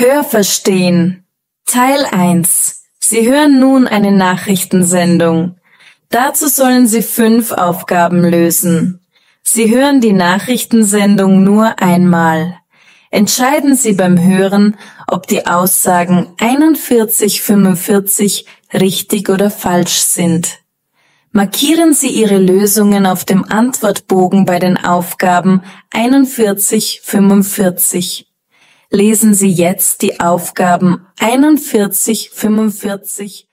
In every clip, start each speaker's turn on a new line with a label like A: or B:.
A: Hörverstehen Teil 1 Sie hören nun eine Nachrichtensendung. Dazu sollen Sie fünf Aufgaben lösen. Sie hören die Nachrichtensendung nur einmal. Entscheiden Sie beim Hören, ob die Aussagen 4145 richtig oder falsch sind. Markieren Sie Ihre Lösungen auf dem Antwortbogen bei den Aufgaben 4145. Lesen Sie jetzt die Aufgaben 4145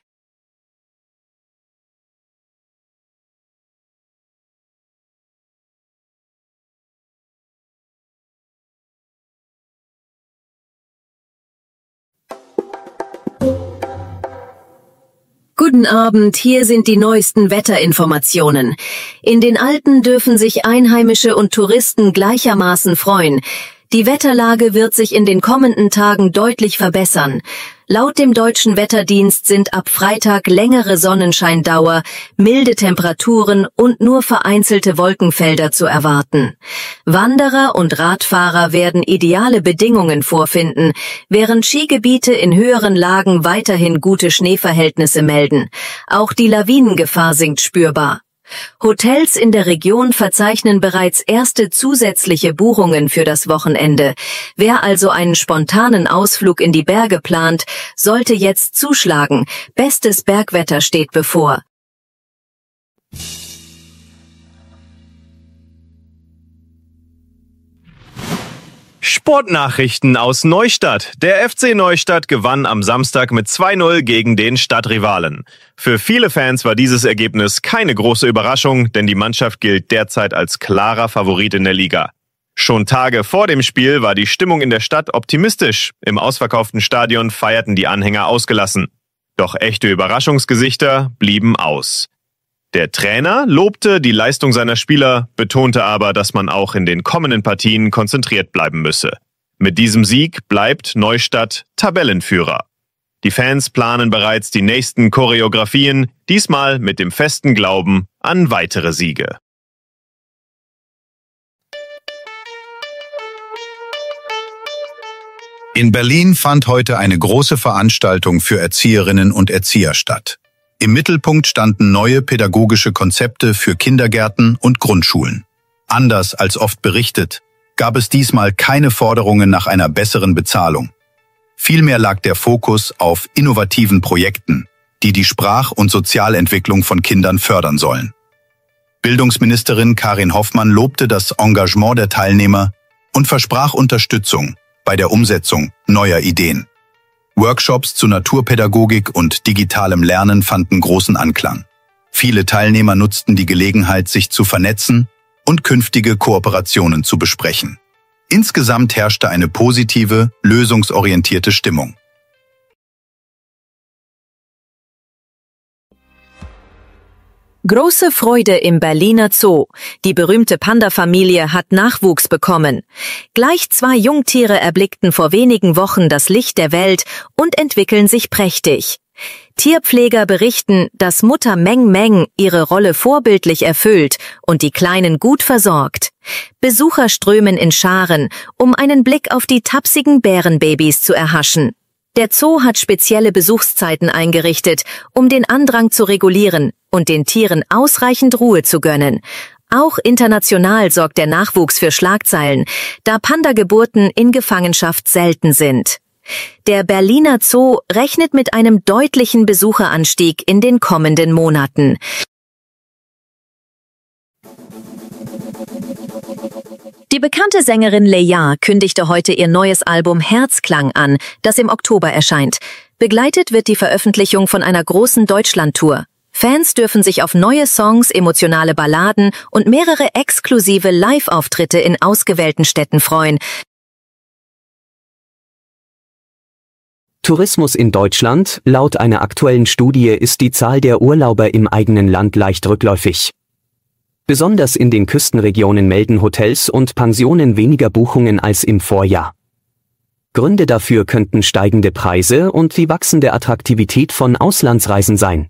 B: Guten Abend, hier sind die neuesten Wetterinformationen. In den Alpen dürfen sich Einheimische und Touristen gleichermaßen freuen. Die Wetterlage wird sich in den kommenden Tagen deutlich verbessern. Laut dem deutschen Wetterdienst sind ab Freitag längere Sonnenscheindauer, milde Temperaturen und nur vereinzelte Wolkenfelder zu erwarten. Wanderer und Radfahrer werden ideale Bedingungen vorfinden, während Skigebiete in höheren Lagen weiterhin gute Schneeverhältnisse melden. Auch die Lawinengefahr sinkt spürbar. Hotels in der Region verzeichnen bereits erste zusätzliche Buchungen für das Wochenende. Wer also einen spontanen Ausflug in die Berge plant, sollte jetzt zuschlagen. Bestes Bergwetter steht bevor.
C: Sportnachrichten aus Neustadt. Der FC Neustadt gewann am Samstag mit 2-0 gegen den Stadtrivalen. Für viele Fans war dieses Ergebnis keine große Überraschung, denn die Mannschaft gilt derzeit als klarer Favorit in der Liga. Schon Tage vor dem Spiel war die Stimmung in der Stadt optimistisch. Im ausverkauften Stadion feierten die Anhänger ausgelassen. Doch echte Überraschungsgesichter blieben aus. Der Trainer lobte die Leistung seiner Spieler, betonte aber, dass man auch in den kommenden Partien konzentriert bleiben müsse. Mit diesem Sieg bleibt Neustadt Tabellenführer. Die Fans planen bereits die nächsten Choreografien, diesmal mit dem festen Glauben an weitere Siege.
D: In Berlin fand heute eine große Veranstaltung für Erzieherinnen und Erzieher statt. Im Mittelpunkt standen neue pädagogische Konzepte für Kindergärten und Grundschulen. Anders als oft berichtet, gab es diesmal keine Forderungen nach einer besseren Bezahlung. Vielmehr lag der Fokus auf innovativen Projekten, die die Sprach- und Sozialentwicklung von Kindern fördern sollen. Bildungsministerin Karin Hoffmann lobte das Engagement der Teilnehmer und versprach Unterstützung bei der Umsetzung neuer Ideen. Workshops zu Naturpädagogik und digitalem Lernen fanden großen Anklang. Viele Teilnehmer nutzten die Gelegenheit, sich zu vernetzen und künftige Kooperationen zu besprechen. Insgesamt herrschte eine positive, lösungsorientierte Stimmung.
B: Große Freude im Berliner Zoo. Die berühmte Panda-Familie hat Nachwuchs bekommen. Gleich zwei Jungtiere erblickten vor wenigen Wochen das Licht der Welt und entwickeln sich prächtig. Tierpfleger berichten, dass Mutter Meng Meng ihre Rolle vorbildlich erfüllt und die Kleinen gut versorgt. Besucher strömen in Scharen, um einen Blick auf die tapsigen Bärenbabys zu erhaschen. Der Zoo hat spezielle Besuchszeiten eingerichtet, um den Andrang zu regulieren und den Tieren ausreichend Ruhe zu gönnen. Auch international sorgt der Nachwuchs für Schlagzeilen, da Panda-Geburten in Gefangenschaft selten sind. Der Berliner Zoo rechnet mit einem deutlichen Besucheranstieg in den kommenden Monaten. Bekannte Sängerin Leia kündigte heute ihr neues Album Herzklang an, das im Oktober erscheint. Begleitet wird die Veröffentlichung von einer großen Deutschlandtour. Fans dürfen sich auf neue Songs, emotionale Balladen und mehrere exklusive Live-Auftritte in ausgewählten Städten freuen.
E: Tourismus in Deutschland, laut einer aktuellen Studie ist die Zahl der Urlauber im eigenen Land leicht rückläufig. Besonders in den Küstenregionen melden Hotels und Pensionen weniger Buchungen als im Vorjahr. Gründe dafür könnten steigende Preise und die wachsende Attraktivität von Auslandsreisen sein.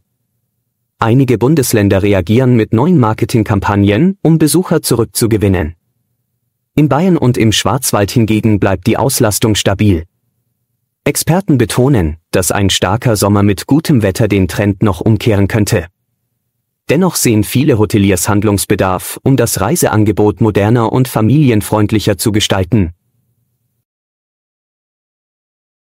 E: Einige Bundesländer reagieren mit neuen Marketingkampagnen, um Besucher zurückzugewinnen. In Bayern und im Schwarzwald hingegen bleibt die Auslastung stabil. Experten betonen, dass ein starker Sommer mit gutem Wetter den Trend noch umkehren könnte. Dennoch sehen viele Hoteliers Handlungsbedarf, um das Reiseangebot moderner und familienfreundlicher zu gestalten.